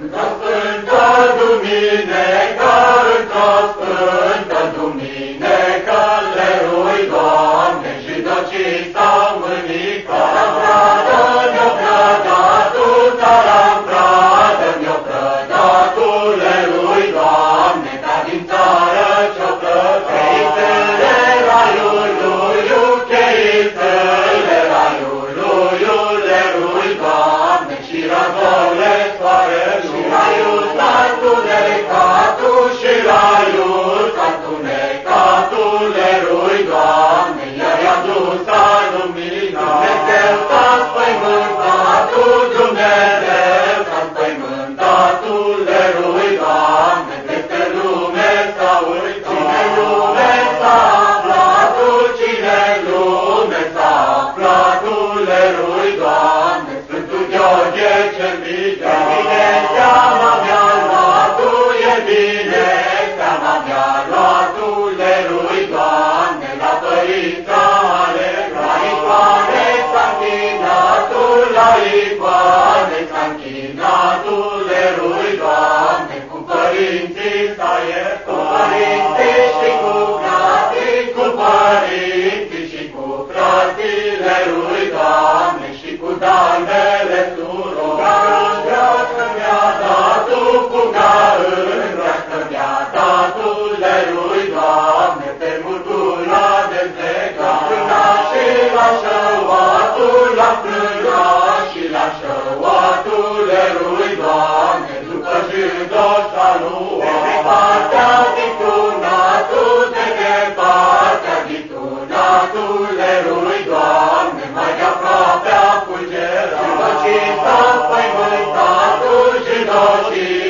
Amen. Doamne, la părința alegrat. La icoane s-a închinatul, la icoane s-a închinatul, lerui Doamne, cu părinții s-a iertat. Cu părinții și cu frații, cu părinții și cu frații, lerui Doamne, și cu dainele la frâna și la șăuatul, lerui Doamne, după jidoșa lua. De partea ditunatul, de partea ditunatul, lerui Doamne, mai de aproape a fulgera. Jidoșii s-a spăimântatul, jidoșii